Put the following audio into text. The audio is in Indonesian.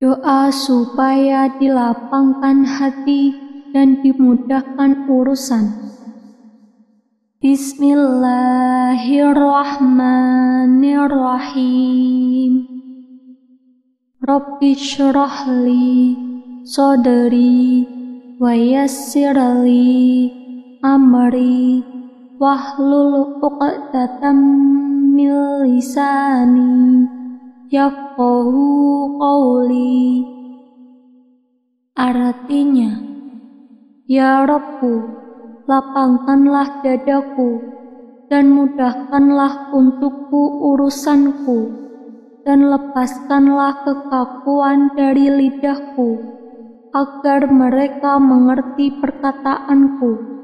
Doa supaya dilapangkan hati dan dimudahkan urusan. Bismillahirrahmanirrahim. Rabbi syrahli sodri wa yassirli amri wahlul uqdatam min lisani yafqahu qawli. Artinya Ya Rabbu lapangkanlah dadaku dan mudahkanlah untukku urusanku dan lepaskanlah kekakuan dari lidahku agar mereka mengerti perkataanku